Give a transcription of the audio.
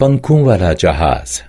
بنك ولا جهاز.